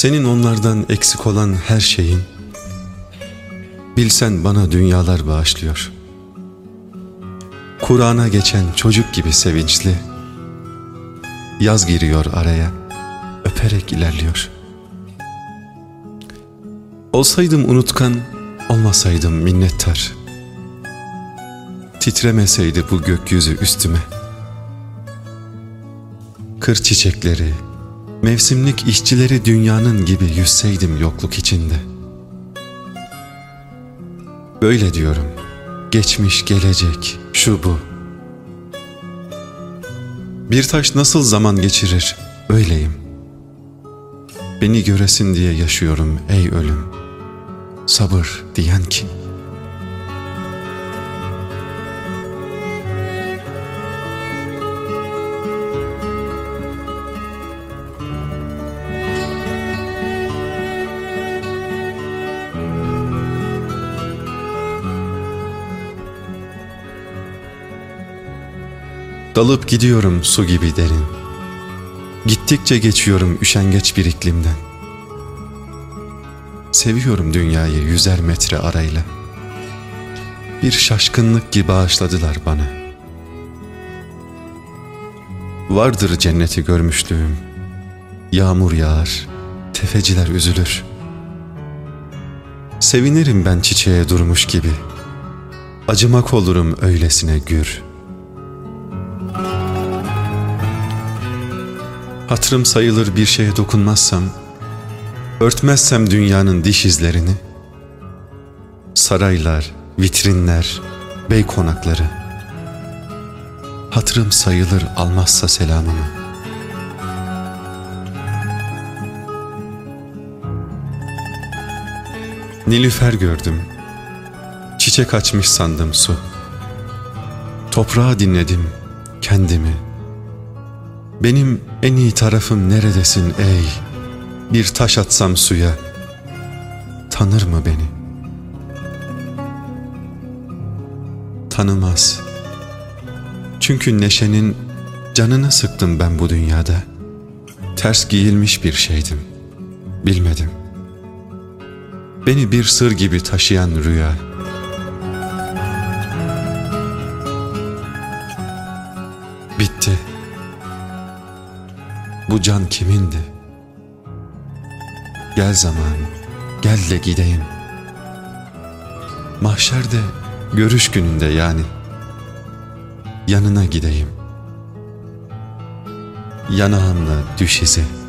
Senin onlardan eksik olan her şeyin, bilsen bana dünyalar bağışlıyor. Kur'an'a geçen çocuk gibi sevinçli, yaz giriyor araya, öperek ilerliyor. Olsaydım unutkan, olmasaydım minnettar. Titremeseydi bu gökyüzü üstüme. Kır çiçekleri, Mevsimlik işçileri dünyanın gibi yüzseydim yokluk içinde. Böyle diyorum, geçmiş gelecek, şu bu. Bir taş nasıl zaman geçirir, öyleyim. Beni göresin diye yaşıyorum ey ölüm. Sabır diyen kim? Dalıp gidiyorum su gibi derin. Gittikçe geçiyorum üşengeç bir iklimden. Seviyorum dünyayı yüzer metre arayla. Bir şaşkınlık gibi bağışladılar bana. Vardır cenneti görmüşlüğüm. Yağmur yağar, tefeciler üzülür. Sevinirim ben çiçeğe durmuş gibi. Acımak olurum öylesine gür.'' Hatırım sayılır bir şeye dokunmazsam, örtmezsem dünyanın diş izlerini, saraylar, vitrinler, bey konakları, hatırım sayılır almazsa selamımı. Nilüfer gördüm, çiçek açmış sandım su. Toprağa dinledim kendimi, benim en iyi tarafım neredesin ey? Bir taş atsam suya, tanır mı beni? Tanımaz. Çünkü neşenin canını sıktım ben bu dünyada. Ters giyilmiş bir şeydim. Bilmedim. Beni bir sır gibi taşıyan rüya. Bitti. Bu can kimindi? Gel zaman, gel de gideyim. Mahşerde görüş gününde yani. Yanına gideyim. Yanağımla düş izi.